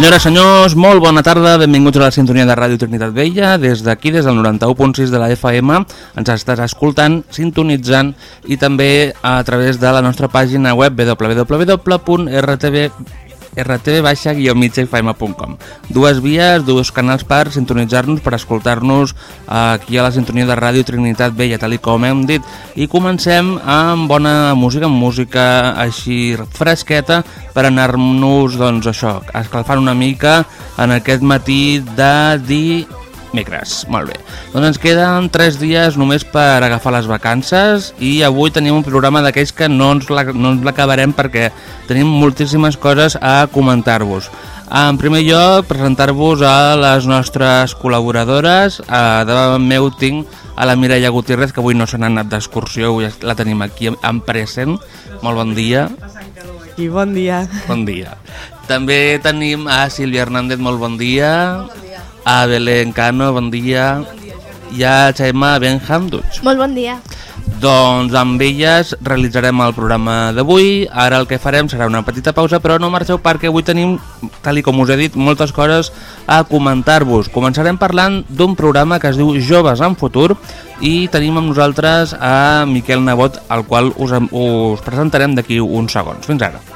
Senyores, senyors, molt bona tarda, benvinguts a la sintonia de Ràdio Trinitat Vella. Des d'aquí, des del 91.6 de la FM, ens estàs escoltant, sintonitzant i també a través de la nostra pàgina web www.rtv rtv-migfm.com Dues vies, dos canals per sintonitzar-nos, per escoltar-nos aquí a la sintonia de Ràdio Trinitat Vella, tal com hem dit. I comencem amb bona música, amb música així fresqueta per anar-nos, doncs això, escalfant una mica en aquest matí de dir Micres, molt bé. Doncs ens queden 3 dies només per agafar les vacances i avui tenim un programa d'aquells que no ens l'acabarem perquè tenim moltíssimes coses a comentar-vos. En primer lloc, presentar-vos a les nostres col·laboradores. A davant meu tinc a la Mireia Gutiérrez, que avui no se n'ha anat d'excursió, avui la tenim aquí en present. Molt bon dia. I bon dia. Bon dia. També tenim a Sílvia Hernández, molt bon dia. Bon dia a Belén Cano, bon dia, bon dia i a Xaima Benham Duig. Molt bon dia. Doncs amb elles realitzarem el programa d'avui. Ara el que farem serà una petita pausa, però no marxeu perquè avui tenim, tal com us he dit, moltes coses a comentar-vos. Començarem parlant d'un programa que es diu Joves en Futur i tenim amb nosaltres a Miquel Nebot, al qual us, us presentarem d'aquí uns segons. Fins ara.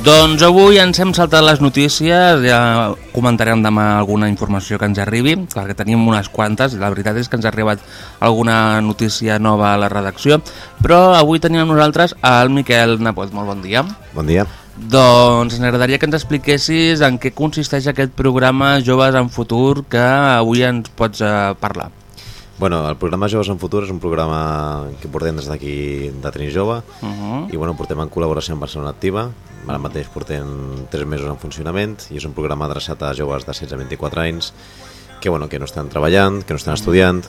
Doncs avui ens hem saltat les notícies, ja comentarem demà alguna informació que ens arribi, clar que tenim unes quantes, la veritat és que ens ha arribat alguna notícia nova a la redacció, però avui tenim amb nosaltres el Miquel Napot, molt bon dia. Bon dia. Doncs ens agradaria que ens expliquessis en què consisteix aquest programa Joves en Futur que avui ens pots eh, parlar. Bueno, el programa Joves en Futur és un programa que portem des d'aquí de Trini Jove uh -huh. i bueno, portem en col·laboració amb Barcelona Activa. Ara mateix portem 3 mesos en funcionament i és un programa adreçat a joves de 16 a 24 anys que, bueno, que no estan treballant, que no estan estudiant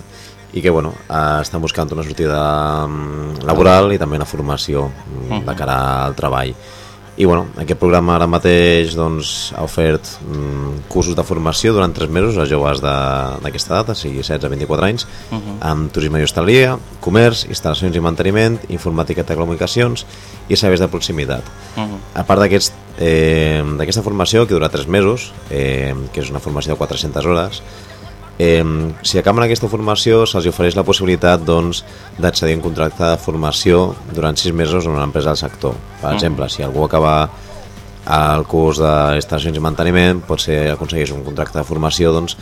i que bueno, eh, estan buscant una sortida mm, laboral i també una formació mm, de cara al treball. I bueno, aquest programa ara mateix doncs, ha ofert mm, cursos de formació durant 3 mesos a joves d'aquesta data, o sigui 16 a 24 anys, uh -huh. amb turisme i hostaleria, comerç, instal·lacions i manteniment, informàtica i telecomunicacions i serveis de proximitat. Uh -huh. A part d'aquesta eh, formació, que dura 3 mesos, eh, que és una formació de 400 hores, Eh, si acaben aquesta formació, se'ls ofereix la possibilitat doncs, d'accedir doncs, a un contracte de formació durant sis mesos en una empresa del sector. Per mm. exemple, si algú acaba el curs d'estacions i manteniment, pot ser aconsegueix un contracte de formació doncs,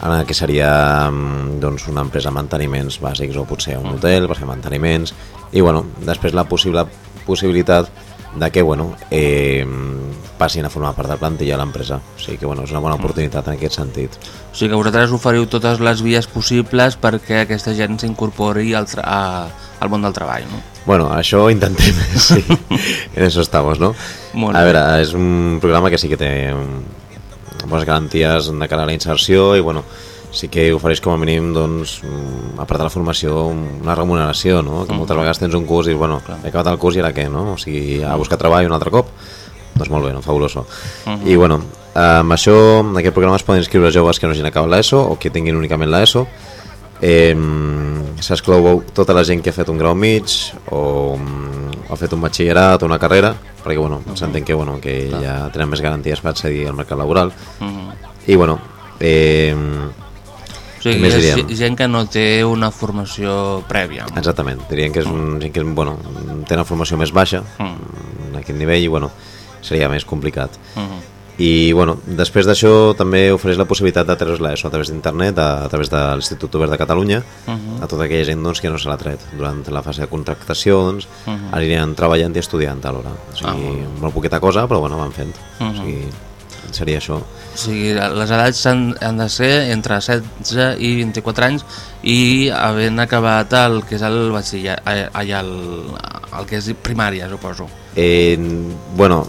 en el que seria mm, doncs, una empresa de manteniments bàsics o potser un hotel per fer manteniments i bueno, després la possible possibilitat de que bueno, eh, passin a formar part de la plantilla de l'empresa. O sigui que bueno, és una bona oportunitat en aquest sentit. O sigui que vosaltres oferiu totes les vies possibles perquè aquesta gent s'incorpori al, a, al món del treball, no? Bueno, això intentem, sí. en això estamos, no? Molt a veure, és un programa que sí que té bones garanties de cara a la inserció i bueno, sí que ofereix com a mínim doncs, a part de la formació una remuneració, no? que moltes vegades tens un curs i bueno, he acabat el curs i ara què, no? o sigui, a buscar treball un altre cop doncs molt bé, no? fabuloso uh -huh. i bueno, amb això en aquest programa es poden inscriure joves que no hagin acabat l'ESO o que tinguin únicament l'ESO eh, s'exclou tota la gent que ha fet un grau mig o, ha fet un batxillerat o una carrera perquè bueno, uh -huh. s'entén que, bueno, que Clar. ja tenen més garanties per accedir al mercat laboral uh -huh. i bueno eh, o sigui, més és gent que no té una formació prèvia. Exactament, dirien que és un, gent que bueno, té una formació més baixa, mm. en aquest nivell, i bueno, seria més complicat. Mm -hmm. I bueno, després d'això també ofereix la possibilitat de treure l'ESO a través d'internet, a, a través de l'Institut Obert de Catalunya, uh -huh. a tota aquella gent doncs, que no se l'ha tret. Durant la fase de contractació doncs, uh -huh. anirien treballant i estudiant alhora. O sigui, uh -huh. molt poqueta cosa, però bueno, van fent. Uh -huh. O sigui, seria això. O sigui, les edats han, han de ser entre 16 i 24 anys i havent acabat el que és el batxiller, allà el, el que és primària, suposo. Eh, bueno,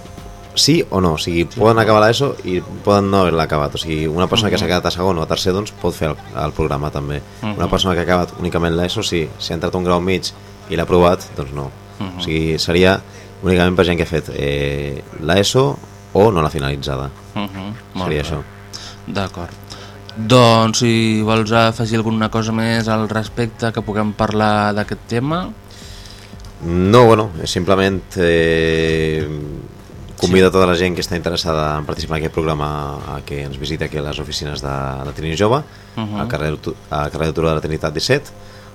sí o no, o sigui, poden acabar l'ESO i poden no haver-la acabat, o sigui, una persona que s'ha quedat a segon o a tercer, doncs pot fer el, el programa també. Uh -huh. Una persona que ha acabat únicament l'ESO, sí, si ha entrat un grau mig i l'ha aprovat, doncs no. Uh -huh. O sigui, seria únicament per gent que ha fet eh, l'ESO o no l'ha finalitzada. Uh -huh. Seria això. D'acord. Doncs si vols afegir alguna cosa més al respecte que puguem parlar d'aquest tema... No, bueno, simplement eh, Convido a tota la gent que està interessada en participar en aquest programa a que ens visiti aquí a les oficines de, de Trini Jove, uh -huh. al carrer, a carrer de Turó de la Trinitat 17,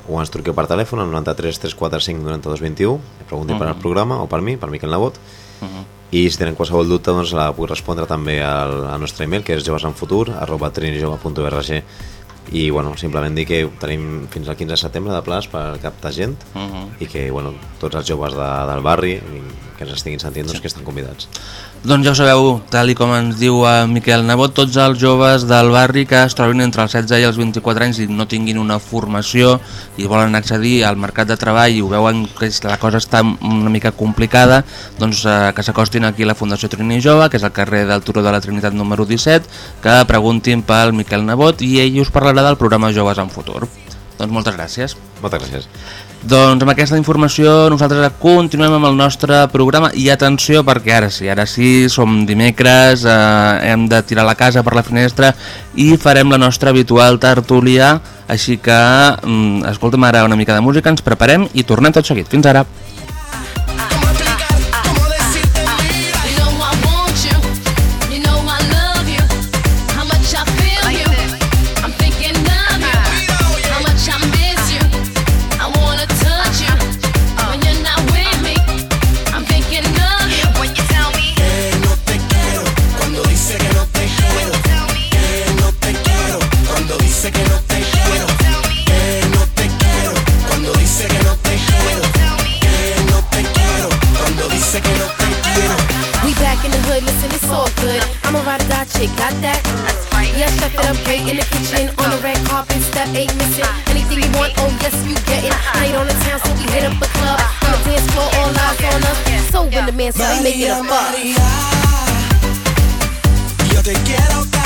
o ens truqueu per telèfon al 93 345 92 21, pregunti uh -huh. per al programa o per mi, per Miquel Nebot, uh -huh. i si tenen qualsevol dubte doncs la puc respondre també al, al nostre email que és jovesenfutur arroba trinijove.org i bueno, simplement dir que tenim fins al 15 de setembre de plaç per captar gent uh -huh. i que bueno, tots els joves de, del barri que ens estiguin sentint doncs, que estan convidats. Doncs ja ho sabeu, tal i com ens diu eh, Miquel Nebot, tots els joves del barri que es trobin entre els 16 i els 24 anys i no tinguin una formació i volen accedir al mercat de treball i ho veuen que la cosa està una mica complicada, doncs eh, que s'acostin aquí a la Fundació Trini Jove, que és al carrer del Turó de la Trinitat número 17, que preguntin pel Miquel Nebot i ell us parlarà del programa Joves en Futur. Doncs moltes gràcies. Moltes gràcies. Doncs amb aquesta informació nosaltres continuem amb el nostre programa i atenció perquè ara sí, ara sí, som dimecres, eh, hem de tirar la casa per la finestra i farem la nostra habitual tertúlia, així que mm, escolta'm ara una mica de música, ens preparem i tornem tot seguit. Fins ara! shit, got that? Yes. Yeah, chef it up great in the kitchen. On the red carpet, step eight missing. Anything you want, oh yes, you get it. Night on the town, so we hit up a club. On the dance floor, all eyes on us. So when the man start making a fuck. Yo te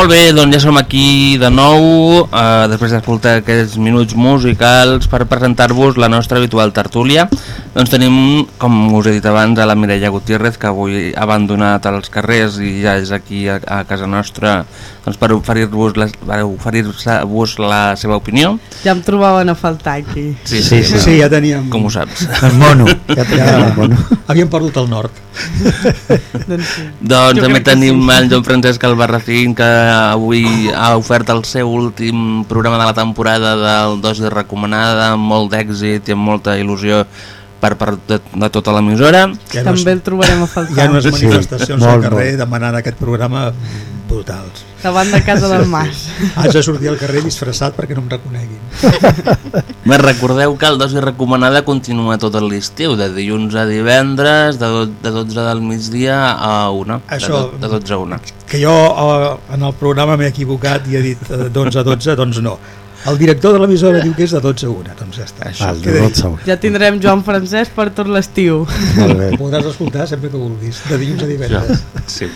Molt bé, doncs ja som aquí de nou, eh, després d'escoltar aquests minuts musicals per presentar-vos la nostra habitual tertúlia. Doncs tenim, com us he dit abans, a la Mireia Gutiérrez, que avui ha abandonat els carrers i ja és aquí a, a casa nostra doncs, per oferir-vos oferir la seva opinió. Ja em trobaven a faltar aquí. Sí, sí, sí, sí, sí ja teníem... Com ho saps? El mono. Ja teníem el mono. Havíem perdut el nord. doncs sí. doncs també tenim sí. el Joan Francesc Albarracín, que avui ha ofert el seu últim programa de la temporada del Dosi Recomanada amb molt d'èxit i amb molta il·lusió per part de, de tota l'emissora. Ja no També el trobarem a faltar. Hi ha unes manifestacions sí, al carrer molt. demanant aquest programa brutals. Davant de casa del Mas. Haig de sortir al carrer disfressat perquè no em reconeguin. Me recordeu que el dosi recomanada continua tot l'estiu, de dilluns a divendres, de, do, de 12 del migdia a 1. Això, de, de 12 a 1. Que jo eh, en el programa m'he equivocat i he dit eh, d'11 a 12, doncs no el director de l'emissora diu que és de 12 a 1, doncs ja està. Això, de 12 a 1. Ja tindrem Joan Francesc per tot l'estiu. Podràs escoltar sempre que vulguis, de dilluns a divendres. Sí.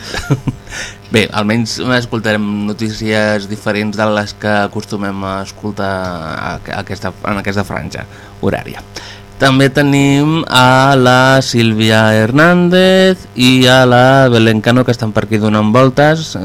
Bé, almenys escoltarem notícies diferents de les que acostumem a escoltar a aquesta, en aquesta franja horària. També tenim a la Sílvia Hernández i a la Belén Cano que estan per aquí donant voltes,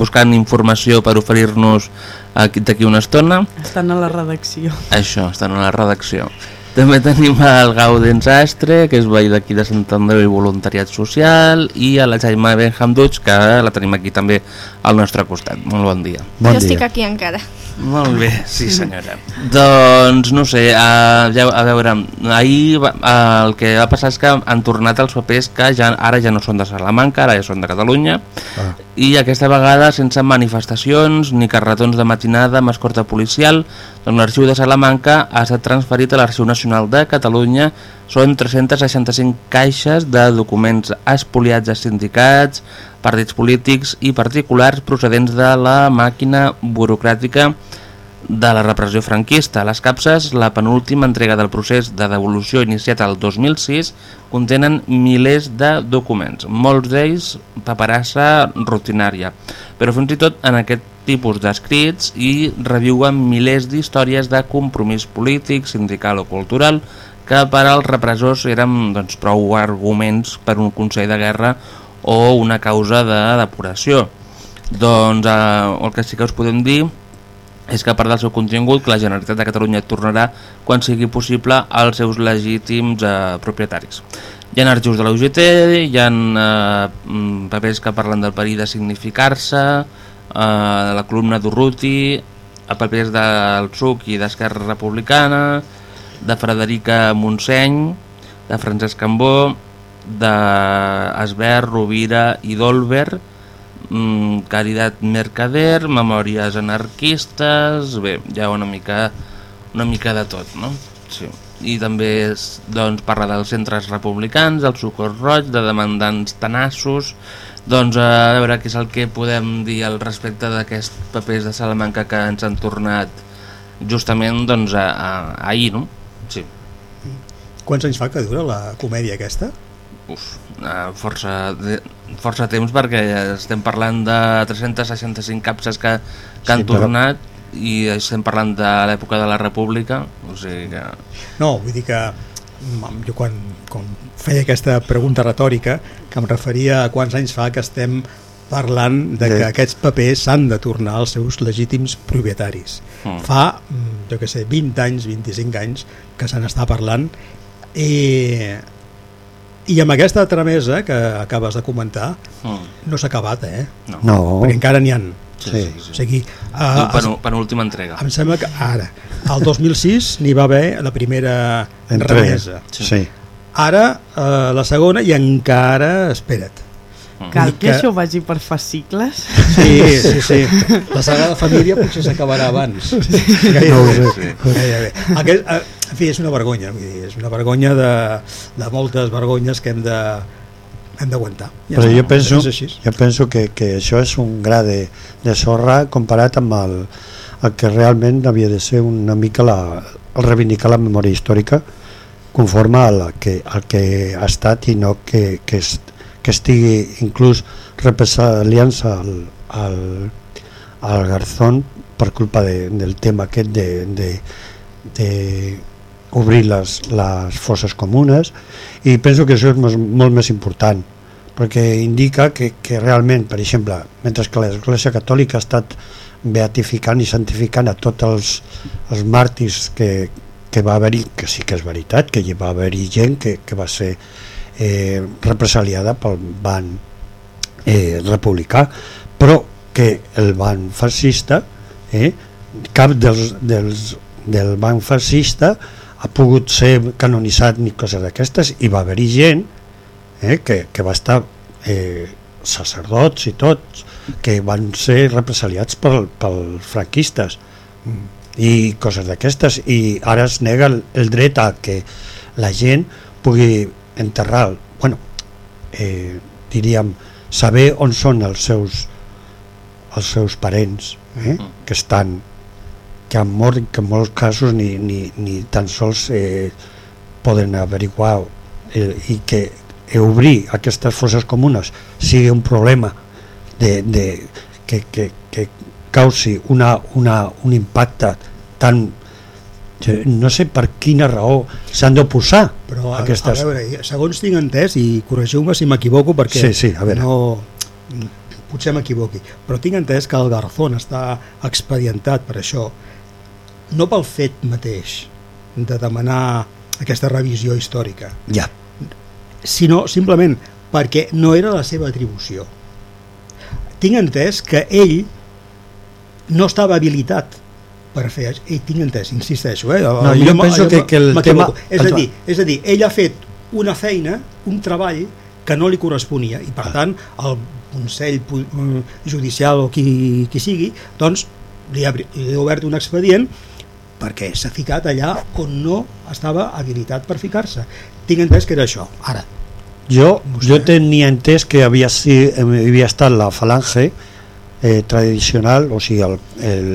buscant informació per oferir-nos d'aquí una estona. Estan a la redacció. Això, estan a la redacció. També tenim el Gaudens Astre, que és veí d'aquí de Sant Andreu i Voluntariat Social, i a la Jaima Benham Dutch, que la tenim aquí també al nostre costat. Molt bon dia. Bon jo dia. estic aquí encara. Molt bé, sí senyora. doncs no sé, a, a veure, ahir va, el que va passar és que han tornat els papers que ja, ara ja no són de Salamanca, ara ja són de Catalunya, ah. i aquesta vegada sense manifestacions ni carretons de matinada amb escorta policial, doncs l'arxiu de Salamanca ha estat transferit a l'Arxiu Nacional de Catalunya, són 365 caixes de documents espoliats a sindicats, partits polítics i particulars procedents de la màquina burocràtica de la repressió franquista. Les capses, la penúltima entrega del procés de devolució iniciat el 2006, contenen milers de documents, molts d'ells paperassa rutinària. Però fins i tot en aquest tipus d'escrits i reviuen milers d'històries de compromís polític, sindical o cultural que per als repressors eren doncs, prou arguments per un Consell de Guerra o una causa de depuració. Doncs eh, el que sí que us podem dir és que a part del seu contingut que la Generalitat de Catalunya tornarà quan sigui possible als seus legítims eh, propietaris. Hi ha arxius de la UGT, hi ha eh, mm, papers que parlen del perill de significar-se, eh, la columna d'Urruti, papers del SUC i d'Esquerra Republicana, de Frederica Montseny, de Francesc Cambó, d'Esbert, Rovira i Dolber, mm, Caritat Mercader, Memòries anarquistes, bé, hi ha una mica, una mica de tot, no? Sí. I també és, doncs, parla dels centres republicans, del socors roig, de demandants tenassos, doncs a veure què és el que podem dir al respecte d'aquests papers de Salamanca que ens han tornat justament doncs, a, a, ahir, no? Sí. Quants anys fa que dura la comèdia aquesta? Uf, força, de, força temps perquè estem parlant de 365 capses que, que han sí, tornat però... i estem parlant de l'època de la República o sigui que... No, vull dir que mm, jo quan, quan feia aquesta pregunta retòrica que em referia a quants anys fa que estem parlant de que aquests papers s'han de tornar als seus legítims propietaris. Mm. Fa, jo que sé, 20 anys, 25 anys que se n'està parlant i i amb aquesta tramesa que acabes de comentar, mm. no s'ha acabat, eh? No. no. Perquè encara n'hi ha. Sí, sí, sí. O sigui, uh, pen penúltima entrega. Em sembla que ara, al 2006 n'hi va haver la primera entrega. remesa. Sí. sí. Ara, uh, la segona, i encara, espera't, Cal que, que això vagi per fascicles? Sí, sí, sí. La Sagrada Família potser s'acabarà abans. Gairebé. No ho sé. Gairebé. Aquest, eh, en fi, és una vergonya. Vull dir, és una vergonya de, de moltes vergonyes que hem de hem d'aguantar. Ja Però jo penso, jo penso que, que això és un gra de, de sorra comparat amb el, el que realment havia de ser una mica la, el reivindicar la memòria històrica conforme al que, al que ha estat i no que, que, és, que estigui inclús represaliant al, al, al Garzón per culpa de, del tema aquest de, de, de obrir les, les fosses comunes i penso que això és més, molt més important perquè indica que, que realment, per exemple, mentre que l'Església Catòlica ha estat beatificant i santificant a tots els, els màrtirs que, que va haver-hi, que sí que és veritat, que hi va haver-hi gent que, que va ser eh, represaliada pel ban eh, republicà, però que el ban fascista, eh, cap dels, dels, del ban fascista ha pogut ser canonitzat ni coses d'aquestes i va haver-hi gent eh, que, que va estar eh, sacerdots i tots que van ser represaliats pel, pels franquistes i coses d'aquestes i ara es nega el, el dret a que la gent pugui enterrar, bueno, eh, diríem, saber on són els seus els seus parents eh, mm. que estan que han mort que en molts casos ni, ni, ni tan sols eh, poden averiguar eh, i que eh, obrir aquestes fosses comunes sigui un problema de, de, que, que, que causi una, una, un impacte tan no sé per quina raó s'han d'oposar però a, aquestes... a veure, segons tinc entès i corregiu-me si m'equivoco perquè sí, sí, a veure. no potser m'equivoqui però tinc entès que el Garzón està expedientat per això no pel fet mateix de demanar aquesta revisió històrica ja. sinó simplement perquè no era la seva atribució tinc entès que ell no estava habilitat per fer això. I tinc entès, insisteixo. Eh? No, jo, jo penso que, que el tema... És a, dir, és a dir, ell ha fet una feina, un treball que no li corresponia i per ah. tant el Consell mm, Judicial o qui, qui sigui doncs li ha, li ha obert un expedient perquè s'ha ficat allà on no estava habilitat per ficar-se. Tinc entès que era això. Ara jo, jo tenia entès que havia, havia estat la falange eh, tradicional o sigui el, el,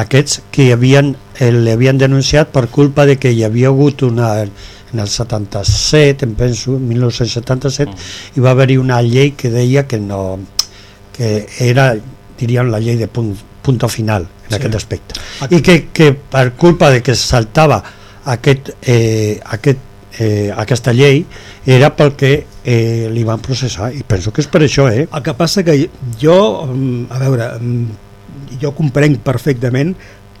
aquests que havien, eh, l'havien denunciat per culpa de que hi havia hagut una en el 77, em penso, 1977, mm. hi va haver-hi una llei que deia que no que era, diríem, la llei de punt, punto final en Sí. aquest aspecte i que, que per culpa de que es saltava aquest, eh, aquest, eh, aquesta llei era perquè eh, li van processar i penso que és per això eh? El que passa que jo, mm, a veure, mm, jo comprenc perfectament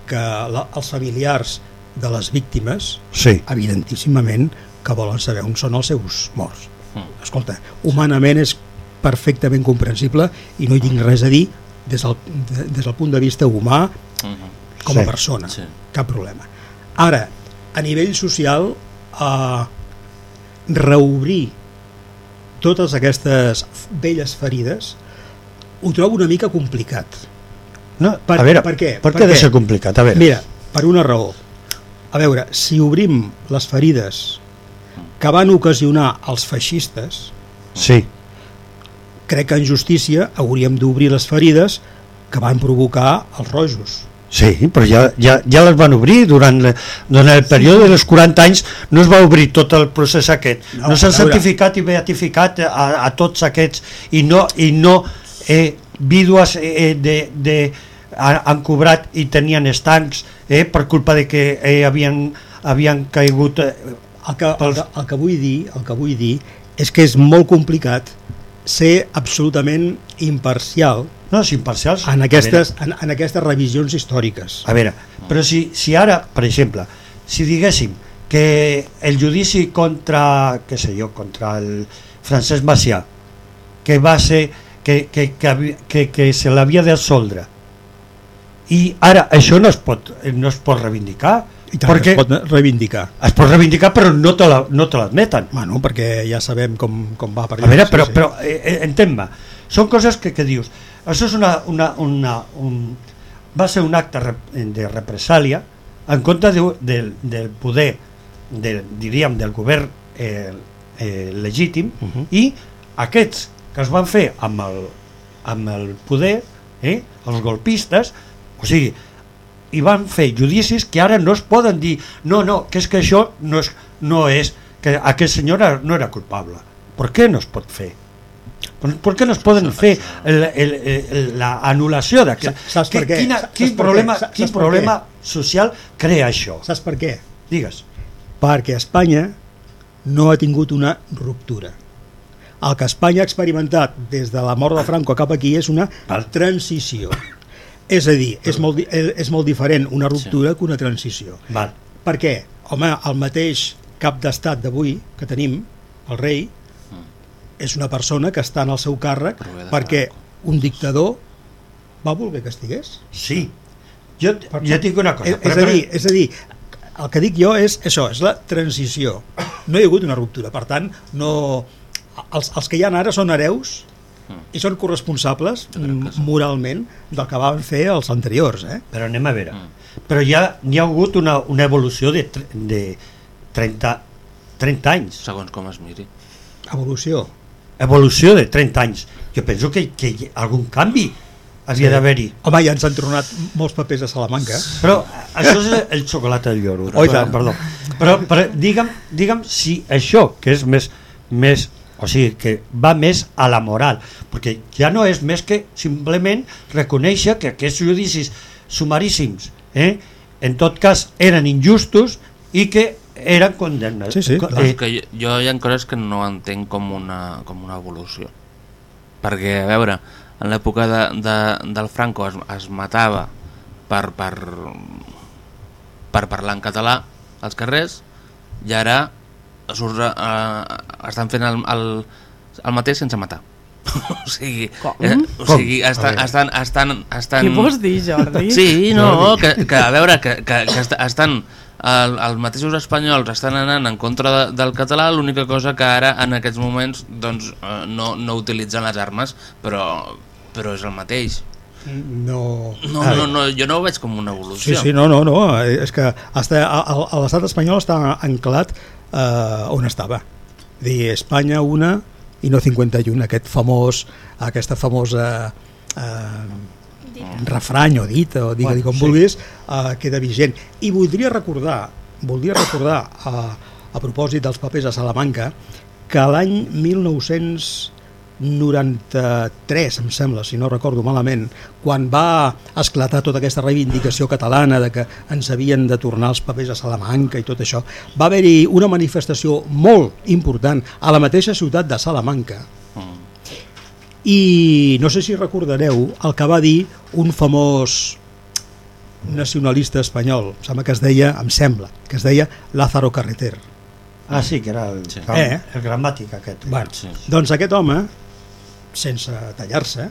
que la, els familiars de les víctimes, sí, evidentíssimament, que volen saber on són els seus morts. Mm. Escolta, humanament és perfectament comprensible i no hi tinc res a dir des del, de, des del punt de vista humà Mhm. com a Sí. persona, Sí. cap problema. Ara, a nivell social, eh, reobrir totes aquestes velles ferides ho trobo una mica complicat. no, Per- a veure, per què? per Per què ha de ser complicat? A veure, Mira, per una raó. A veure, si obrim les ferides que van ocasionar els feixistes, sí, crec que en justícia hauríem d'obrir les ferides que van provocar els rojos. Sí, però ja, ja, ja les van obrir durant, le, durant el període dels 40 anys no es va obrir tot el procés aquest. No, no, s'han certificat i beatificat a, a tots aquests i no, i no eh, vídues eh, de, de, ha- han cobrat i tenien estancs eh, per culpa de que eh, havien, havien caigut eh, El que, el, que, el, que vull dir, el que vull dir és que és molt complicat ser absolutament imparcial no, és imparcials en aquestes, en, en aquestes revisions històriques. A veure, però si, si ara, per exemple, si diguéssim que el judici contra, què sé jo, contra el Francesc Macià, que va ser, que, que, que, que, que se l'havia d'assoldre, i ara això no es pot, no es pot reivindicar, I tant, perquè es pot reivindicar. es pot reivindicar però no te la- no l'admeten. Bueno, perquè ja sabem com, com va per A veure, sí, però, sí. però eh, eh, entén-me, són coses que, que dius, això és una, una, una, un, va ser un acte de represàlia en contra de, del, del poder, de, diríem, del govern eh, eh, legítim, Uh -huh. i aquests que es van fer amb el, amb el poder, eh, els golpistes, o sigui, i van fer judicis que ara no es poden dir no, no, que és que això no és, no és que aquest senyor no era culpable per què no es pot fer? Per, què no es poden fer el, el, el, la anul·lació d'aquest? Quin què? problema, quin problema social crea això? Saps per què? Digues. Perquè Espanya no ha tingut una ruptura. El que Espanya ha experimentat des de la mort de Franco cap aquí és una transició. És a dir, és molt, és molt diferent una ruptura que una transició. Val. Per què? Home, el mateix cap d'estat d'avui que tenim, el rei, és una persona que està en el seu càrrec perquè un dictador va voler que estigués. Sí. Jo, jo et dic una cosa. És, és, a dir, és a dir, el que dic jo és això, és la transició. No hi ha hagut una ruptura, per tant, no, els, els que hi ha ara són hereus i són corresponsables mm, moralment del que van fer els anteriors. Eh? Però anem a veure. Però ja hi ha hagut una, una evolució de, de 30, 30 anys. segons com es miri. Evolució. Evolució de 30 anys. Jo penso que, que hi- algun canvi havia Sí. d'haver-hi. Home, ja ens han tornat molts papers a Salamanca. Però això és el xocolata del lloro. Oh, tant. Perdó. Però, però digue'm, digue'm si això, que és més, més, o sigui, que va més a la moral, perquè ja no és més que simplement reconèixer que aquests judicis sumaríssims, eh, en tot cas, eren injustos i que eren condemnes. Sí, sí, clar. Eh, és que jo, jo hi ha coses que no entenc com una, com una evolució. Perquè, a veure, en l'època de, de, del Franco es, es matava per, per, per parlar en català als carrers i ara surt, eh, estan fent el, el, el mateix sense matar. o sigui, Com? eh, o sigui estan, estan, estan, estan... Què vols dir, Jordi? Sí, no, que, que a veure, que, que, que est- estan el, els mateixos espanyols estan anant en contra de, del català, l'única cosa que ara en aquests moments doncs, eh, no, no utilitzen les armes, però, però és el mateix. No... No, no, no, jo no ho veig com una Sí, evolució. sí, no, no, no. És que està, a- a- a l'estat espanyol està anclat eh, on estava. Dir, Espanya una i no 51, aquest famós, aquesta famosa eh, refrany o dit, o digue-li Bueno, com sí. vulguis, eh, queda vigent. I voldria recordar, voldria recordar a, a propòsit dels papers a Salamanca, que l'any 1900 93, em sembla, si no recordo malament, quan va esclatar tota aquesta reivindicació catalana de que ens havien de tornar els papers a Salamanca i tot això, va haver-hi una manifestació molt important a la mateixa ciutat de Salamanca. I no sé si recordareu el que va dir un famós nacionalista espanyol, em sembla que es deia, em sembla, que es deia Lázaro Carreter. Ah, sí, que era el, Sí. gram, Eh? el gramàtic aquest. Bueno, Sí. doncs aquest home, sense tallar-se,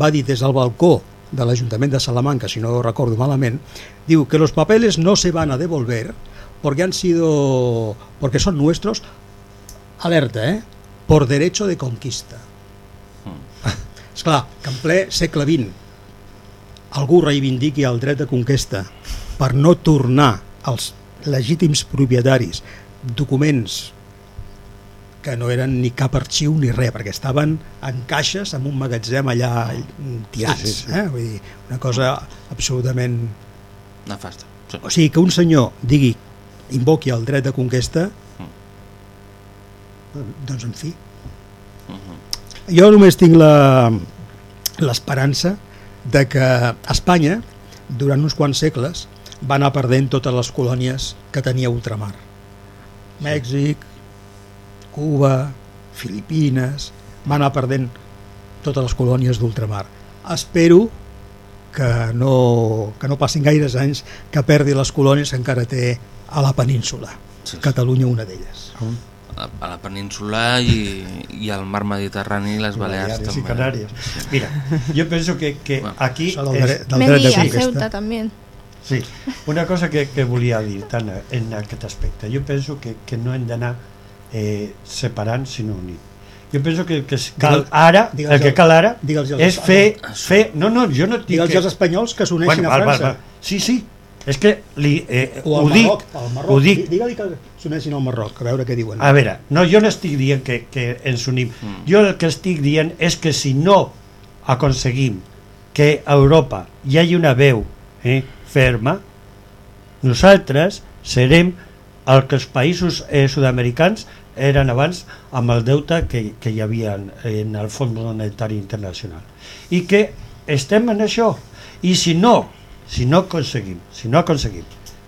va dir des del balcó de l'Ajuntament de Salamanca, si no recordo malament, diu que los papeles no se van a devolver porque han sido porque son nuestros alerta, eh? por derecho de conquista. És clar, que en ple segle XX algú reivindiqui el dret de conquesta per no tornar als legítims propietaris documents que no eren ni cap arxiu ni res, perquè estaven en caixes en un magatzem allà tirats. Sí, sí, sí. Eh? Vull dir, una cosa absolutament... Nefasta. Sí. O sigui, que un senyor digui, invoqui el dret de conquesta, doncs en fi. Jo només tinc la l'esperança de que Espanya, durant uns quants segles, va anar perdent totes les colònies que tenia ultramar. Mèxic, Cuba, Filipines, va anar perdent totes les colònies d'ultramar. Espero que no, que no passin gaires anys que perdi les colònies que encara té a la península. Sí, sí. Catalunya una d'elles. A a la península i, i al mar Mediterrani i les Balears Baleares y també. Canarias. Mira, yo pienso que, que Bueno, aquí del es- dret, del dret de. Ceuta también. Sí, una cosa que, que volia dir tant en aquest aspecte. Jo penso que, que no hem d'anar eh, separant sinó unint. Jo penso que, que cal ara, el que cal ara és fer, fer... No, no, jo no dic Digue'ls que... als espanyols que s'uneixin Bueno, a val, val, França. val. Sí, sí, és que li, eh, ho dic, Marroc, al Marroc. ho dic, Digue-li que s'uneixin al Marroc, a veure què diuen. A veure, no, jo no estic dient que, que ens unim. Mm. Jo el que estic dient és que si no aconseguim que a Europa hi hagi una veu eh, ferma, nosaltres serem el que els països eh, sud-americans eren abans amb el deute que, que hi havia en, el Fons Monetari Internacional. I que estem en això. I si no, si no aconseguim, si no aconseguim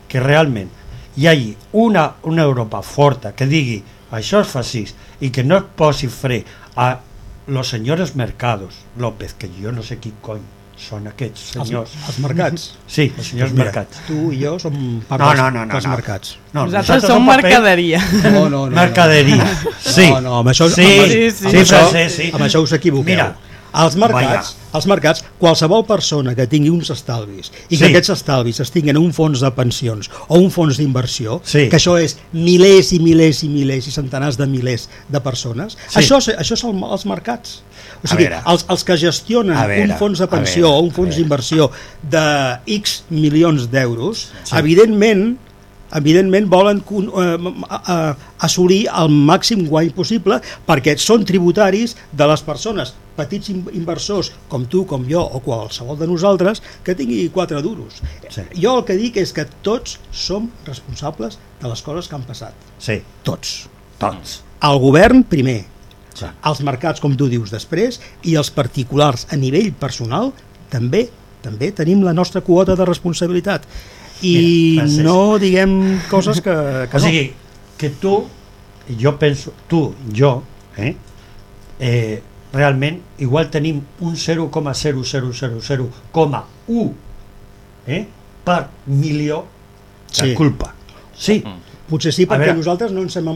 que realment hi hagi una, una Europa forta que digui això és fascist i que no es posi fre a los senyors mercados López, que jo no sé qui cony són aquests Els, senyors els mercats. sí, els senyors Mira, mercats Tu i jo som part No, no, no, no, dels no. mercats. no, Nosaltres nosaltres som paper- mercaderia. No, no, no. mercaderia sí, No, no, amb això, sí, amb, sí, sí, sí. sí, això, sí, sí. amb això us equivoqueu. Mira, als mercats, als mercats, qualsevol persona que tingui uns estalvis i que Sí. aquests estalvis es tinguin un fons de pensions o un fons d'inversió, Sí. que això és milers i milers i milers i centenars de milers de persones, Sí. això, és- això són els mercats. O sigui, veure. els, els que gestionen veure, un fons de pensió veure, o un fons d'inversió de X milions d'euros, Sí. evidentment evidentment volen eh, assolir el màxim guany possible perquè són tributaris de les persones, petits in- inversors com tu, com jo o qualsevol de nosaltres que tingui quatre duros. Sí. Jo el que dic és que tots som responsables de les coses que han passat. sí, Tots. tots El govern primer, Sí. els mercats, com tu dius, després, i els particulars a nivell personal també també tenim la nostra quota de responsabilitat. I Mira, Francesc. no diguem coses que, que o sigui, que tu, jo penso, tu, jo, eh, eh, realment igual tenim un 0,0000,1 eh, per milió de Sí. culpa. Sí, no. Potser sí, perquè veure. nosaltres no ens hem...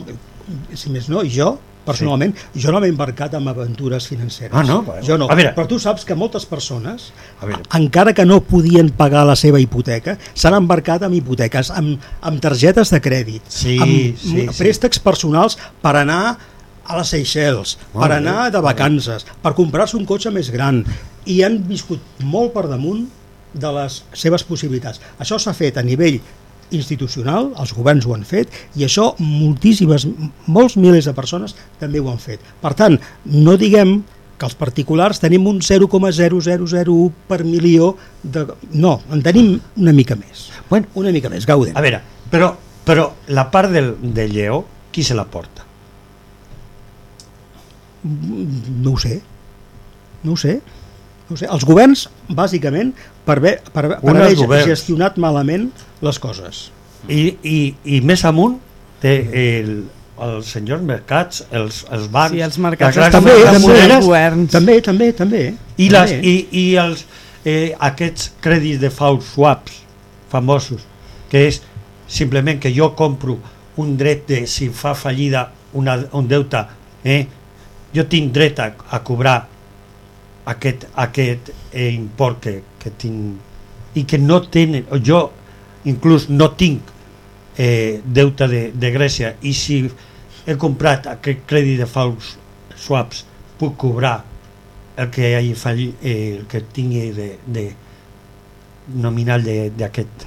Si més no, jo, personalment, jo no m'he embarcat en aventures financeres. Ah, no? Bueno, Jo no. a veure. Però tu saps que moltes persones, A veure. encara que no podien pagar la seva hipoteca, s'han embarcat en hipoteques, amb, amb targetes de crèdit, Sí, amb sí, m- sí. préstecs personals per anar a les Seychelles, Molt per anar de vacances, per comprar-se un cotxe més gran, i han viscut molt per damunt de les seves possibilitats. Això s'ha fet a nivell institucional, els governs ho han fet, i això moltíssimes, molts milers de persones també ho han fet. Per tant, no diguem que els particulars tenim un 0,0001 per milió de... No, en tenim una mica més. Bueno. una mica més, gauden. a veure, però, però la part del, del lleó, qui se la porta? No ho sé. No ho sé. No ho sé. Els governs, bàsicament, per haver, per, per haver gestionat malament les coses. I, i, i més amunt té el, els senyors mercats, els, els bancs... Sí, els mercats les també, també, dels governs. També, també, també. I, les, també. i, i els, eh, aquests crèdits de false swaps famosos, que és simplement que jo compro un dret de si fa fallida una, un deute, eh, jo tinc dret a, a cobrar aquest, aquest eh, import que, que tinc i que no tenen, o jo inclús no tinc eh, deute de, de Grècia i si he comprat aquest crèdit de false swaps puc cobrar el que hagi fallit, eh, el que tingui de, de nominal de- d'aquest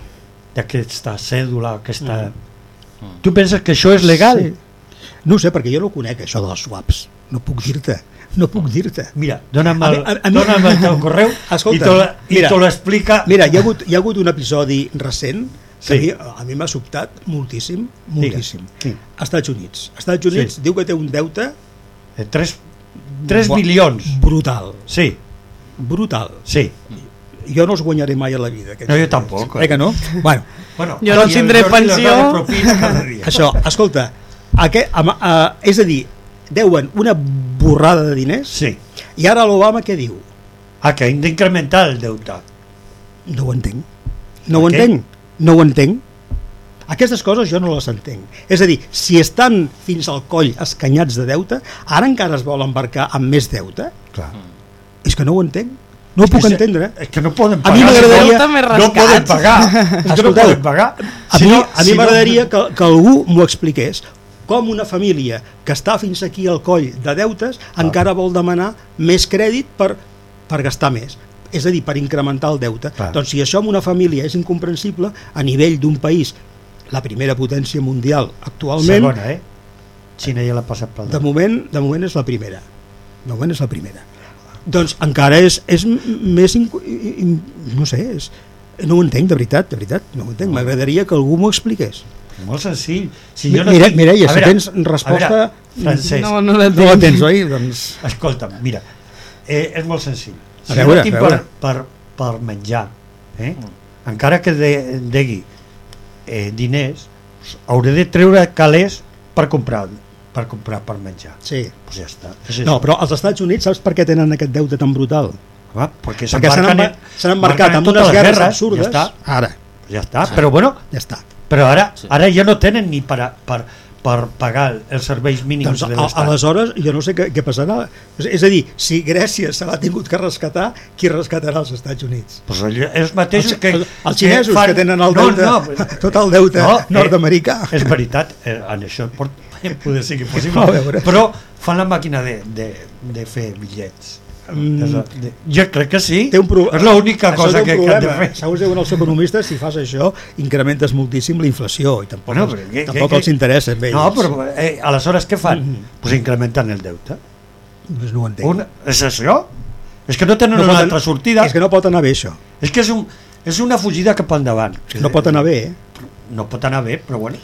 d'aquesta cèdula aquesta... Mm. tu penses que això és legal? Sí. No ho sé, perquè jo no conec això dels swaps. No puc dir-te. No puc dir-te. mira, dona'm A el, a- a mi- dona'm el teu correu Escolta, i te i mira, l'explica Mira, hi ha hagut, hi ha hagut un episodi recent que Sí. a mi- a m'ha sobtat moltíssim, moltíssim. Sí. Estats Units. Estats Units Sí. diu que té un deute eh, 3, 3 Bo- milions brutal, sí, brutal. sí Jo no els guanyaré mai a la vida. No, jo tampoc, Eh que no? Bueno, bueno, Jo no tindré pensió. de això, escolta, aquest, ama, uh, és a dir, deuen una borrada de diners sí, i ara l'Obama què diu? ah, que hem d'incrementar el deute No ho entenc. No ho Per què? entenc. No ho entenc. Aquestes coses jo no les entenc. És a dir, si estan fins al coll escanyats de deute, ara encara es vol embarcar amb més deute? clar És que no ho entenc. No ho puc És entendre. és que no poden A pagar mi m'agradaria- no poden pagar és que no poden pagar A Si mi, no- a mi si no- m'agradaria que, que algú m'ho expliqués com una família que està fins aquí al coll de deutes Ah. encara vol demanar més crèdit per, per gastar més. És a dir, per incrementar el deute. Clar. doncs si això en una família és incomprensible a nivell d'un país la primera potència mundial actualment segona, eh? Xina ja l'ha passat pel de moment, de moment és la primera. De moment és la primera. Doncs encara és, és més inco- i- i- no sé és, no ho entenc de veritat, de veritat no ho entenc, m'agradaria que algú m'ho expliqués molt senzill si jo no Mira- tinc- Mireia, si veure, tens resposta- veure, Francesc, No, no la no la tens, oi? Doncs... escolta'm, mira eh, és molt senzill si A veure, no tinc per, per, per menjar eh? encara que de, degui eh, diners hauré de treure calés per comprar per comprar per menjar Sí. pues ja està és No, però als Estats Units saps per què tenen aquest deute tan brutal? Home, perquè s'han embarcat amb totes unes les guerres guerres, absurdes. ja està, Ara, ja està. però bueno ja està. Però ara, ara ja no tenen ni per, a- per, per pagar els serveis mínims Doncs de a, l'Estat aleshores jo no sé què, què passarà. És, és a dir, si Grècia se l'ha tingut que rescatar, qui rescatarà els Estats Units? pues allò- els mateixos que, els, els xinesos que, tenen el No, deute, no, tot el deute no, eh, nord-americà. és veritat eh, en això pot, poder ser que possible però fan la màquina de, de, de fer bitllets Mm. Jo crec que sí Té un pro... és l'única cosa té un que, que han de fer Segons diuen els economistes, si fas això, incrementes moltíssim la inflació i tampoc, els, però què- tampoc què- els interessa. Bé, no, però eh, aleshores què fan? Mhm. pues incrementen el deute Doncs no ho entenc. Una, és això? És que no tenen No una pot altra anar- sortida. És que no pot anar bé, això. és, que és, un, és una fugida cap endavant. No pot anar bé, eh? No pot anar bé, però bueno.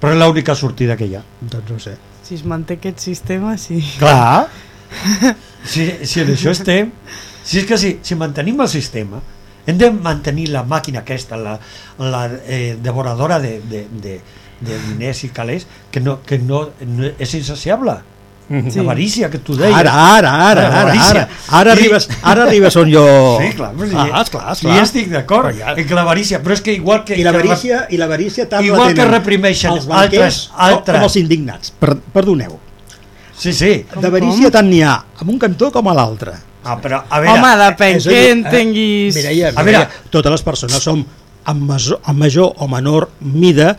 Però és l'única sortida que hi ha. Doncs no sé. Si es manté aquest sistema, sí. Clar. Si, si en això estem... Si és que si, si mantenim el sistema, hem de mantenir la màquina aquesta, la, la eh, devoradora de, de, de, de diners i calés, que, no, que no, no és insaciable. Sí. L'avarícia que tu deies. Ara, ara, ara, ara, avarícia. ara, ara, arribes, ara arribes on jo... Sí, clar, però sí, ah, esclar, sí, esclar. estic d'acord ja- en que l'avarícia, però és que igual que... I l'avarícia i l'avarícia tant Igual la que reprimeixen els banquers altres- altres- com els indignats. Per, perdoneu. Sí, sí. D'avarícia tant n'hi ha amb un cantó com a l'altre. Ah, però, a veure, Home, depèn És a que dir, eh, entenguis... Mireia, A Mireia, veure. totes les persones som en, major, en major o menor mida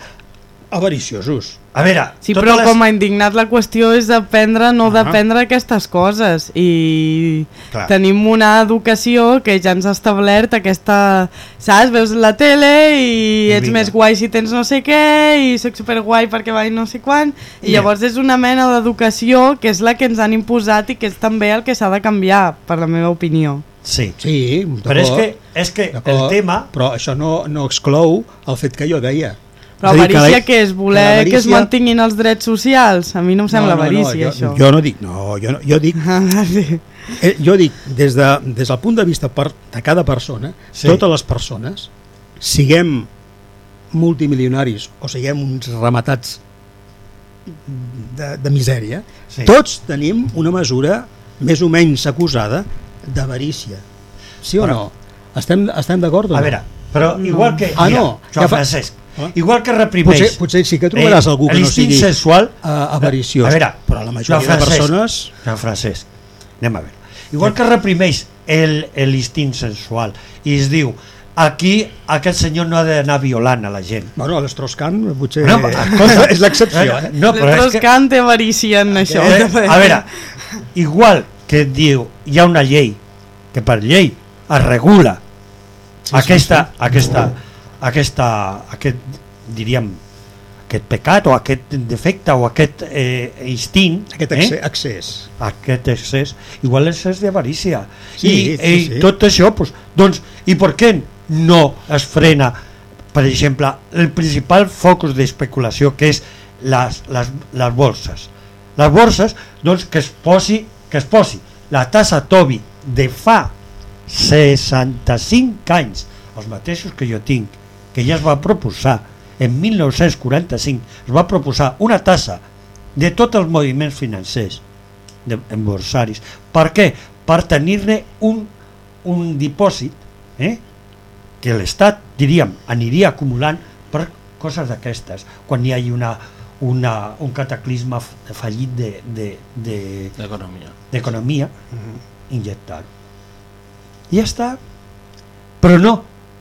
avariciosos. A veure... Sí, però les- com a indignat la qüestió és d'aprendre no Ah. d'aprendre aquestes coses i Clar. tenim una educació que ja ens ha establert aquesta, saps? Veus la tele i I ets vinga. més guai si tens no sé què i soc superguai perquè vaig no sé quan i Mira. llavors és una mena d'educació que és la que ens han imposat i que és també el que s'ha de canviar, per la meva opinió. Sí, Sí, però és que, és que el tema... Però això no, no exclou el fet que jo deia. Però avarícia que és voler que, que es mantinguin els drets socials? A mi no em sembla no, no, avarícia, no, això. Jo no dic, no, jo, no, jo dic... Ah, sí. eh, jo dic, des, de, des del punt de vista per, de cada persona, sí. totes les persones, siguem multimilionaris o siguem uns rematats de, de misèria, sí. tots tenim una mesura més o menys acusada d'avarícia. Sí o però, no? Estem, estem d'acord o no? A veure, però igual que... Ah, no, Joan ja fa... Francesc? Igual que reprimeix... Potser, potser sí que trobaràs eh, algú que no sigui sexual, uh, avariciós, a veure, però la majoria Francesc, de persones... Joan Francesc, anem a veure. Igual que reprimeix l'instint sensual i es diu aquí aquest senyor no ha d'anar violant a la gent. Bueno, l'Estroscan potser no, cosa, és l'excepció. Eh? No, L'Estroscan que... té avarícia en això. Eh, a veure, igual que diu hi ha una llei que per llei es regula sí, aquesta, sí, sí. aquesta, aquesta, aquest, diríem, aquest pecat o aquest defecte o aquest eh, instint aquest eh? accés aquest excés. Igual és d'avarícia. Sí, i, sí, i sí. tot això pues, doncs, i per què no es frena? Per exemple el principal focus d'especulació que és les, les, les borses. Les borses doncs que es posi que es posi. La tassa Tobi de fa 65 anys. Els mateixos que jo tinc que ja es va proposar en 1945 es va proposar una tassa de tots els moviments financers de, emborsaris per què? per tenir-ne un, un dipòsit eh? que l'Estat diríem aniria acumulant per coses d'aquestes quan hi hagi una, una, un cataclisme fallit d'economia de, de, d'economia uh -huh. injectar i ja està però no,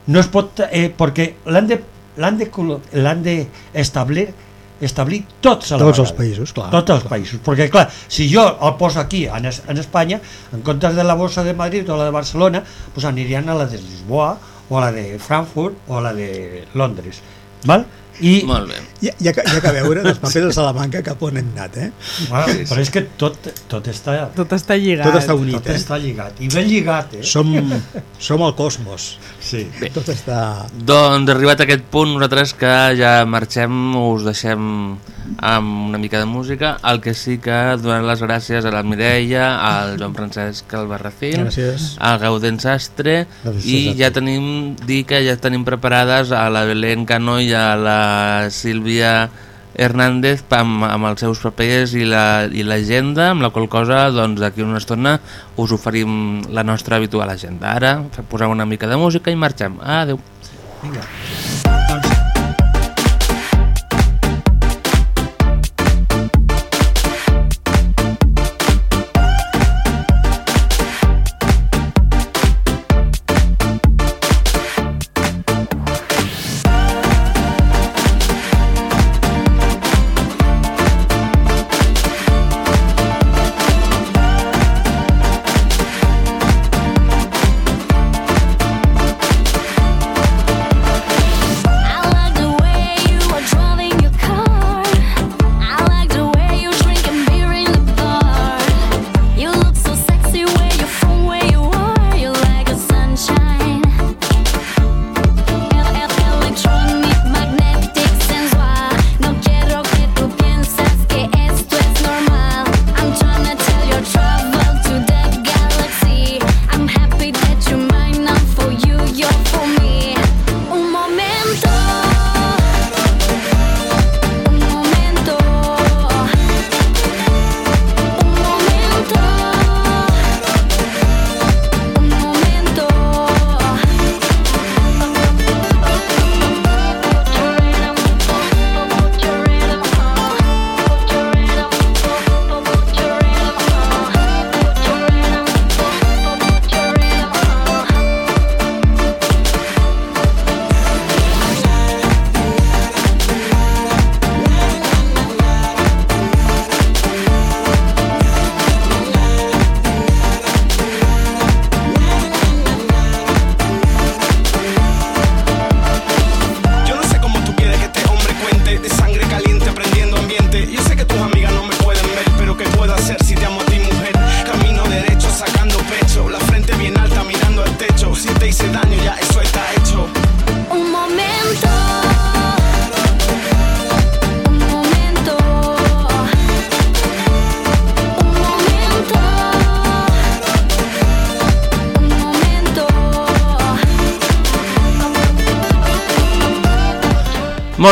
no es pot eh, perquè l'han de l'han d'establir de, establir tots a la tots vegada. els països, clar. Tots els clar. països, perquè clar, si jo el poso aquí en, en Espanya, en comptes de la bossa de Madrid o la de Barcelona, pues anirien a la de Lisboa o a la de Frankfurt o a la de Londres, val? I... Molt bé. Hi, hi, ha, hi ha que veure els papers de Salamanca cap on hem anat, eh? Bueno, sí, però és que tot, tot està... Tot està lligat. Tot està unit, tot eh? està lligat. I ben lligat, eh? Som, som el cosmos. Sí. Bé. Tot està... Doncs arribat a aquest punt, nosaltres que ja marxem, us deixem amb una mica de música. El que sí que donem les gràcies a la Mireia, al Joan Francesc Albarracín, gràcies. al Gaudent Sastre, gràcies i ja tenim, dir que ja tenim preparades a la Belén Cano i a la Sílvia Hernández amb, amb els seus papers i l'agenda, la, amb la qual cosa doncs, d'aquí una estona us oferim la nostra habitual agenda. Ara posem una mica de música i marxem. Adéu. Vinga.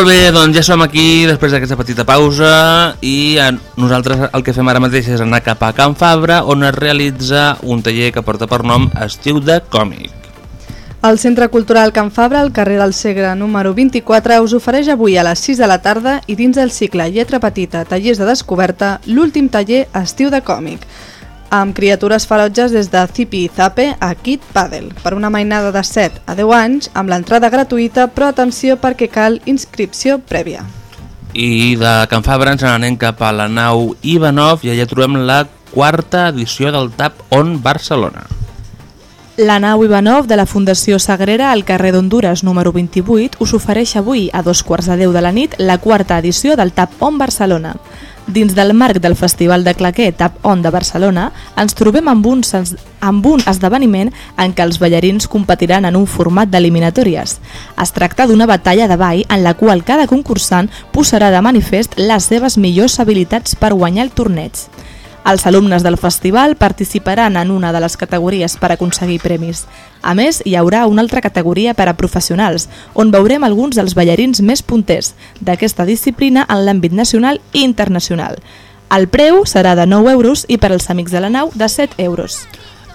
Molt bé, doncs ja som aquí després d'aquesta petita pausa i eh, nosaltres el que fem ara mateix és anar cap a Can Fabra on es realitza un taller que porta per nom Estiu de Còmic. El Centre Cultural Can Fabra, al carrer del Segre número 24, us ofereix avui a les 6 de la tarda i dins del cicle Lletra Petita, Tallers de Descoberta, l'últim taller Estiu de Còmic amb criatures ferotges des de Zipi i Zape a Kid Paddle, per una mainada de 7 a 10 anys, amb l'entrada gratuïta, però atenció perquè cal inscripció prèvia. I de Can Fabra ens n'anem cap a la nau Ivanov i allà trobem la quarta edició del TAP On Barcelona. La nau Ivanov de la Fundació Sagrera al carrer d'Honduras número 28 us ofereix avui a dos quarts de deu de la nit la quarta edició del TAP On Barcelona. Dins del marc del Festival de Claquer Tap On de Barcelona, ens trobem amb un, amb un esdeveniment en què els ballarins competiran en un format d'eliminatòries. Es tracta d'una batalla de ball en la qual cada concursant posarà de manifest les seves millors habilitats per guanyar el torneig. Els alumnes del festival participaran en una de les categories per aconseguir premis. A més, hi haurà una altra categoria per a professionals, on veurem alguns dels ballarins més punters d'aquesta disciplina en l'àmbit nacional i internacional. El preu serà de 9 euros i per als amics de la nau de 7 euros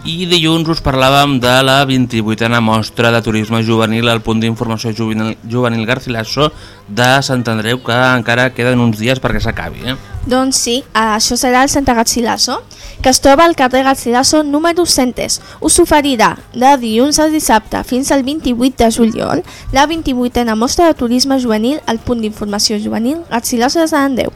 i dilluns us parlàvem de la 28a mostra de turisme juvenil al punt d'informació juvenil, juvenil Garcilaso de Sant Andreu que encara queden uns dies perquè s'acabi. Eh? Doncs sí, això serà el Santa Garcilaso que es troba al carrer Garcilaso número 100. Us oferirà de dilluns al dissabte fins al 28 de juliol la 28a mostra de turisme juvenil al punt d'informació juvenil Garcilaso de Sant Andreu.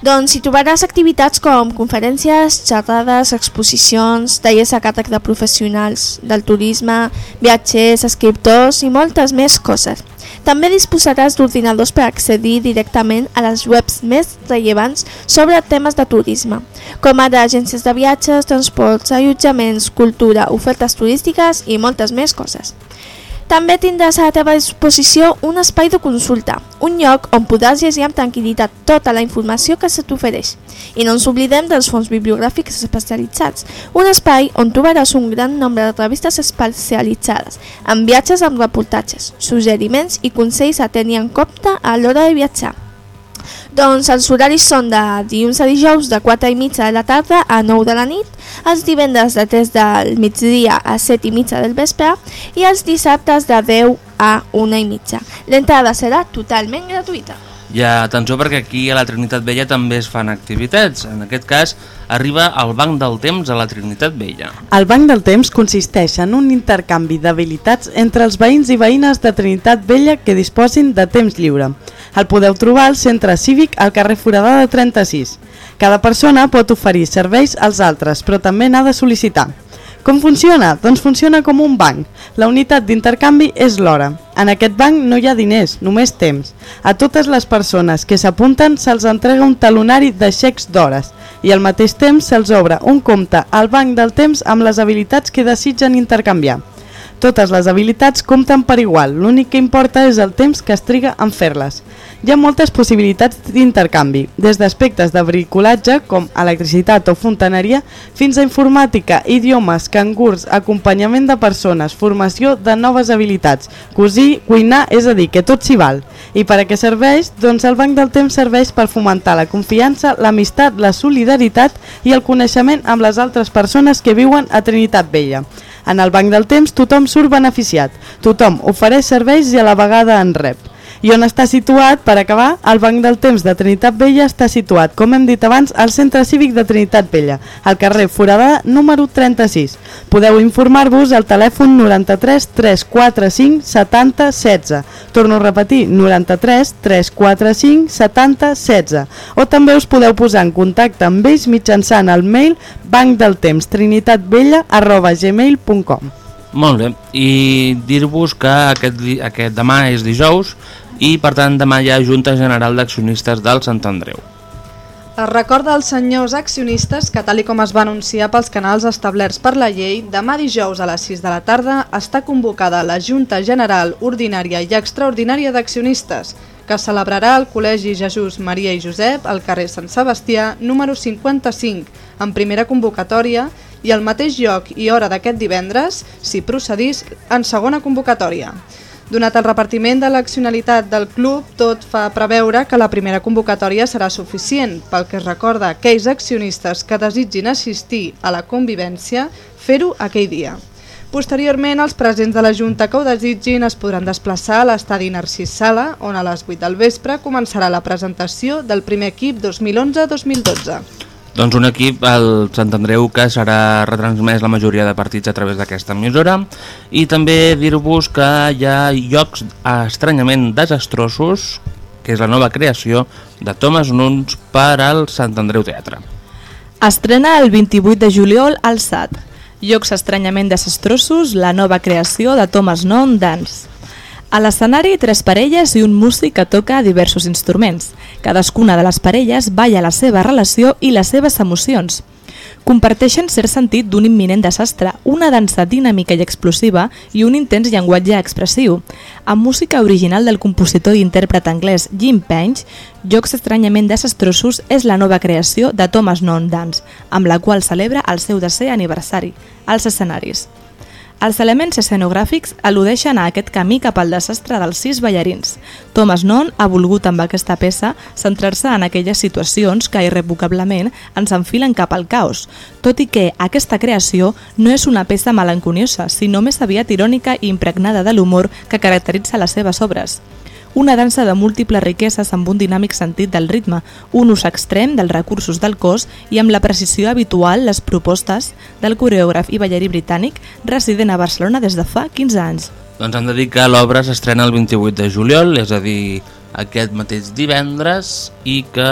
Doncs hi trobaràs activitats com conferències, xerrades, exposicions, tallers a càrrec de professionals del turisme, viatgers, escriptors i moltes més coses. També disposaràs d'ordinadors per accedir directament a les webs més rellevants sobre temes de turisme, com ara agències de viatges, transports, allotjaments, cultura, ofertes turístiques i moltes més coses. També tindràs a la teva disposició un espai de consulta, un lloc on podràs llegir amb tranquil·litat tota la informació que se t'ofereix. I no ens oblidem dels fons bibliogràfics especialitzats, un espai on trobaràs un gran nombre de revistes especialitzades, amb viatges amb reportatges, suggeriments i consells a tenir en compte a l'hora de viatjar. Doncs els horaris són de dilluns a dijous de 4 i mitja de la tarda a 9 de la nit, els divendres de 3 del migdia a 7 i mitja del vespre i els dissabtes de 10 a 1 i mitja. L'entrada serà totalment gratuïta. Ja, atenció perquè aquí a la Trinitat Vella també es fan activitats. En aquest cas, arriba el Banc del Temps a la Trinitat Vella. El Banc del Temps consisteix en un intercanvi d'habilitats entre els veïns i veïnes de Trinitat Vella que disposin de temps lliure. El podeu trobar al centre cívic al carrer Foradada 36. Cada persona pot oferir serveis als altres, però també n'ha de sol·licitar. Com funciona? Doncs funciona com un banc. La unitat d'intercanvi és l'hora. En aquest banc no hi ha diners, només temps. A totes les persones que s'apunten se'ls entrega un talonari de xecs d'hores i al mateix temps se'ls obre un compte al banc del temps amb les habilitats que desitgen intercanviar. Totes les habilitats compten per igual, l'únic que importa és el temps que es triga en fer-les. Hi ha moltes possibilitats d'intercanvi, des d'aspectes de bricolatge, com electricitat o fontaneria, fins a informàtica, idiomes, cangurs, acompanyament de persones, formació de noves habilitats, cosir, cuinar, és a dir, que tot s'hi val. I per a què serveix? Doncs el Banc del Temps serveix per fomentar la confiança, l'amistat, la solidaritat i el coneixement amb les altres persones que viuen a Trinitat Vella. En el Banc del Temps tothom surt beneficiat, tothom ofereix serveis i a la vegada en rep. I on està situat, per acabar, el Banc del Temps de Trinitat Vella està situat, com hem dit abans, al Centre Cívic de Trinitat Vella, al carrer Foradada número 36. Podeu informar-vos al telèfon 93 345 70 16. Torno a repetir, 93 345 70 16. O també us podeu posar en contacte amb ells mitjançant el mail bancdeltemstrinitatbella Molt bé, i dir-vos que aquest, aquest demà és dijous i per tant demà hi ha Junta General d'Accionistes del Sant Andreu. Es recorda als senyors accionistes que, tal com es va anunciar pels canals establerts per la llei, demà dijous a les 6 de la tarda està convocada la Junta General Ordinària i Extraordinària d'Accionistes, que celebrarà al Col·legi Jesús Maria i Josep al carrer Sant Sebastià número 55, en primera convocatòria, i al mateix lloc i hora d'aquest divendres, si procedís, en segona convocatòria. Donat el repartiment de l'accionalitat del club, tot fa preveure que la primera convocatòria serà suficient, pel que es recorda aquells accionistes que desitgin assistir a la convivència, fer-ho aquell dia. Posteriorment, els presents de la Junta que ho desitgin es podran desplaçar a l'estadi Narcís Sala, on a les 8 del vespre començarà la presentació del primer equip 2011-2012. Doncs un equip, el Sant Andreu, que serà retransmès la majoria de partits a través d'aquesta emissora i també dir-vos que hi ha llocs estranyament desastrosos, que és la nova creació de Thomas Nuns per al Sant Andreu Teatre. Estrena el 28 de juliol al SAT. Llocs estranyament desastrosos, la nova creació de Thomas Nun Dance. A l'escenari, tres parelles i un músic que toca diversos instruments. Cadascuna de les parelles balla la seva relació i les seves emocions. Comparteixen cert sentit d'un imminent desastre, una dansa dinàmica i explosiva i un intens llenguatge expressiu. Amb música original del compositor i intèrpret anglès Jim Penge, Jocs estranyament desastrosos és la nova creació de Thomas Non Dance, amb la qual celebra el seu desè aniversari, als escenaris. Els elements escenogràfics al·ludeixen a aquest camí cap al desastre dels sis ballarins. Thomas Non ha volgut amb aquesta peça centrar-se en aquelles situacions que irrevocablement ens enfilen cap al caos, tot i que aquesta creació no és una peça melanconiosa, sinó més aviat irònica i impregnada de l'humor que caracteritza les seves obres una dansa de múltiples riqueses amb un dinàmic sentit del ritme, un ús extrem dels recursos del cos i amb la precisió habitual les propostes del coreògraf i ballarí britànic resident a Barcelona des de fa 15 anys. Doncs hem de dir que l'obra s'estrena el 28 de juliol, és a dir, aquest mateix divendres i que...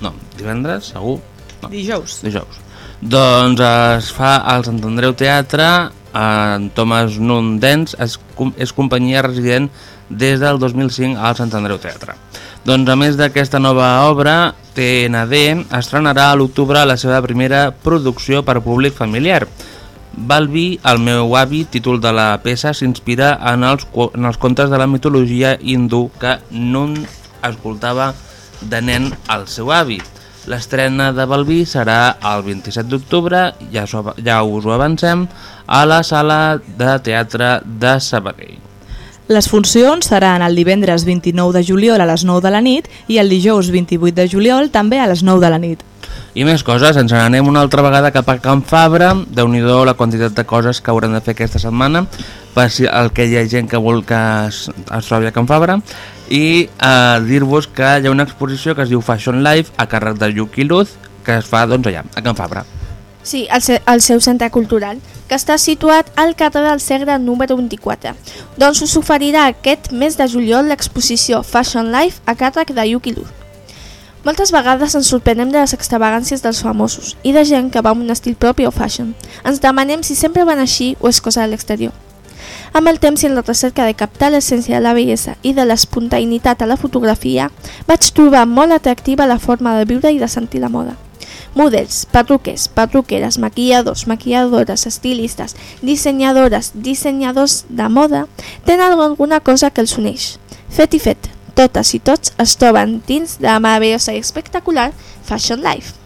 no, divendres, segur? No. Dijous. Dijous. Doncs es fa al Sant Andreu Teatre, en Thomas Nundens és, és companyia resident des del 2005 al Sant Andreu Teatre. Doncs a més d'aquesta nova obra, TND estrenarà a l'octubre la seva primera producció per públic familiar. Balbi, el meu avi, títol de la peça, s'inspira en, els, en els contes de la mitologia hindú que Nun escoltava de nen al seu avi. L'estrena de Balbi serà el 27 d'octubre, ja, ja us ho avancem, a la sala de teatre de Sabadell. Les funcions seran el divendres 29 de juliol a les 9 de la nit i el dijous 28 de juliol també a les 9 de la nit. I més coses, ens n'anem una altra vegada cap a Can Fabra, de nhi la quantitat de coses que haurem de fer aquesta setmana, per si el que hi ha gent que vol que es, es trobi a Can Fabra, i eh, dir-vos que hi ha una exposició que es diu Fashion Life a càrrec de Yuki Luz, que es fa doncs allà, a Can Fabra. Sí, al, se al seu centre cultural, que està situat al carrer del Segre número 24. Doncs us oferirà aquest mes de juliol l'exposició Fashion Life a càrrec de Yuki Lu. Moltes vegades ens sorprenem de les extravagàncies dels famosos i de gent que va amb un estil propi o fashion. Ens demanem si sempre van així o és cosa de l'exterior. Amb el temps i en la recerca de captar l'essència de la bellesa i de l'espontainitat a la fotografia, vaig trobar molt atractiva la forma de viure i de sentir la moda. Models, perruquers, perruqueres, maquilladors, maquilladores, estilistes, dissenyadores, dissenyadors de moda, tenen alguna cosa que els uneix. Fet i fet, totes i tots es troben dins de la meravellosa i espectacular Fashion Life.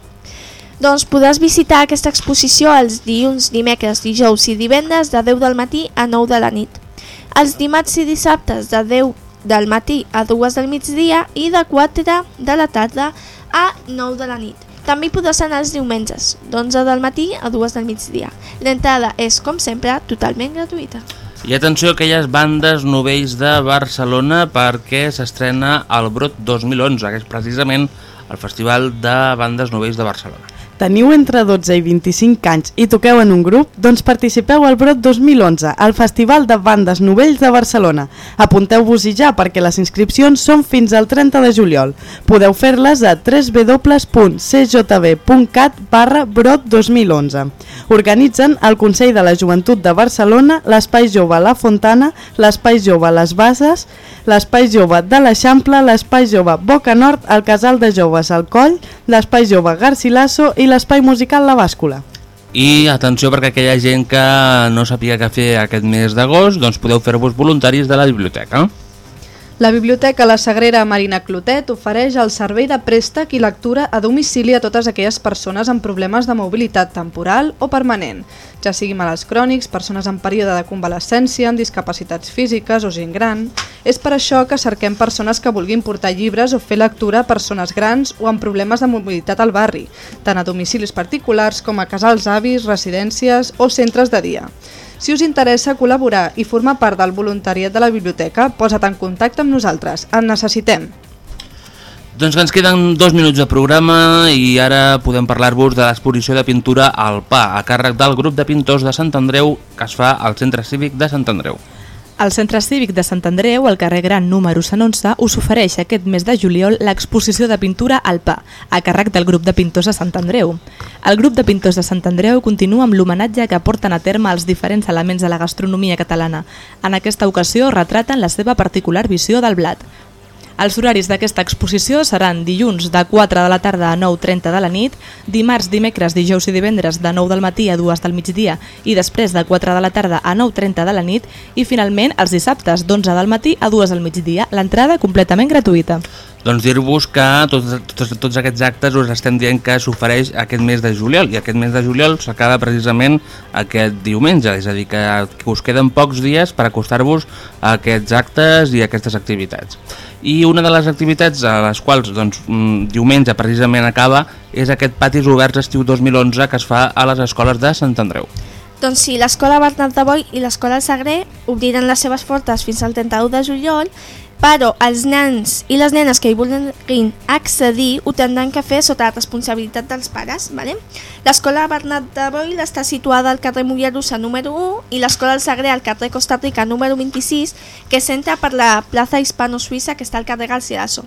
Doncs podràs visitar aquesta exposició els dilluns, dimecres, dijous i divendres de 10 del matí a 9 de la nit. Els dimarts i dissabtes de 10 del matí a 2 del migdia i de 4 de la tarda a 9 de la nit. També hi podràs anar els diumenges, d'11 del matí a 2 del migdia. L'entrada és, com sempre, totalment gratuïta. I atenció a aquelles bandes novells de Barcelona perquè s'estrena el Brot 2011, que és precisament el Festival de Bandes Novells de Barcelona. Teniu entre 12 i 25 anys i toqueu en un grup? Doncs participeu al Brot 2011, al Festival de Bandes Novells de Barcelona. Apunteu-vos-hi ja perquè les inscripcions són fins al 30 de juliol. Podeu fer-les a www.cjb.cat barra Brot 2011. Organitzen el Consell de la Joventut de Barcelona, l'Espai Jove La Fontana, l'Espai Jove Les Bases, l'Espai Jove de l'Eixample, l'Espai Jove Boca Nord, el Casal de Joves al Coll, l'Espai Jove Garcilaso i l'espai musical La Bàscula. I atenció perquè aquella gent que no sabia què fer aquest mes d'agost, doncs podeu fer-vos voluntaris de la biblioteca. La Biblioteca La Sagrera Marina Clotet ofereix el servei de préstec i lectura a domicili a totes aquelles persones amb problemes de mobilitat temporal o permanent, ja sigui malalts crònics, persones en període de convalescència, amb discapacitats físiques o gent gran. És per això que cerquem persones que vulguin portar llibres o fer lectura a persones grans o amb problemes de mobilitat al barri, tant a domicilis particulars com a casals avis, residències o centres de dia. Si us interessa col·laborar i formar part del voluntariat de la biblioteca, posa't en contacte amb nosaltres. En necessitem. Doncs ens queden dos minuts de programa i ara podem parlar-vos de l'exposició de pintura al PA, a càrrec del grup de pintors de Sant Andreu que es fa al Centre Cívic de Sant Andreu. El Centre Cívic de Sant Andreu, al carrer Gran número 111, us ofereix aquest mes de juliol l'exposició de pintura al PA, a càrrec del grup de pintors de Sant Andreu. El grup de pintors de Sant Andreu continua amb l'homenatge que porten a terme els diferents elements de la gastronomia catalana. En aquesta ocasió retraten la seva particular visió del blat. Els horaris d'aquesta exposició seran dilluns de 4 de la tarda a 9.30 de la nit, dimarts, dimecres, dijous i divendres de 9 del matí a 2 del migdia i després de 4 de la tarda a 9.30 de la nit i finalment els dissabtes d'11 del matí a 2 del migdia, l'entrada completament gratuïta. Doncs dir-vos que tots, tots, tots aquests actes us estem dient que s'ofereix aquest mes de juliol i aquest mes de juliol s'acaba precisament aquest diumenge, és a dir, que us queden pocs dies per acostar-vos a aquests actes i a aquestes activitats. I una de les activitats a les quals doncs, mm, diumenge precisament acaba és aquest Patis Oberts Estiu 2011 que es fa a les escoles de Sant Andreu. Doncs sí, l'escola Bernat de Boi i l'escola El Sagré obriran les seves portes fins al 31 de juliol però els nens i les nenes que hi vulguin accedir ho tindran que fer sota la responsabilitat dels pares. Vale? L'escola Bernat de Boil està situada al carrer Mollerussa número 1 i l'escola del Sagré al carrer Costa Rica número 26 que s'entra per la plaça hispano-suïssa que està al carrer Garcilaso.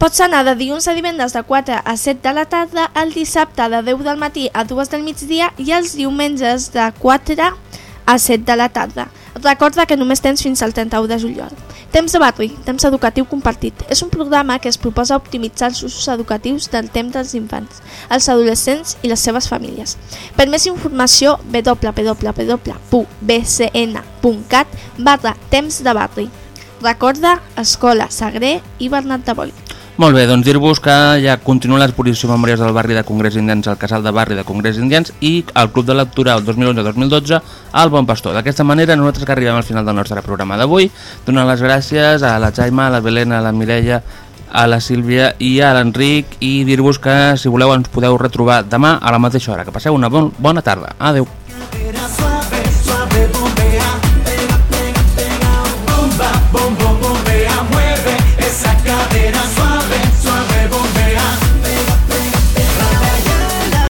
Pots anar de dilluns a divendres de 4 a 7 de la tarda, el dissabte de 10 del matí a 2 del migdia i els diumenges de 4 a 7 de la tarda. Recorda que només tens fins al 31 de juliol. Temps de barri, temps educatiu compartit. És un programa que es proposa optimitzar els usos educatius del temps dels infants, els adolescents i les seves famílies. Per més informació, www.bcn.cat barra temps de barri. Recorda Escola Sagré i Bernat de Boi. Molt bé, doncs dir-vos que ja continua l'exposició Memòries del barri de Congrés Indians al Casal de Barri de Congrés Indians i el Club de Lectura el 2011-2012 al Bon Pastor. D'aquesta manera nosaltres que arribem al final del nostre programa d'avui, donant les gràcies a la Jaima, a la Belena, a la Mireia, a la Sílvia i a l'Enric i dir-vos que si voleu ens podeu retrobar demà a la mateixa hora. Que passeu una bon, bona tarda. Adeu.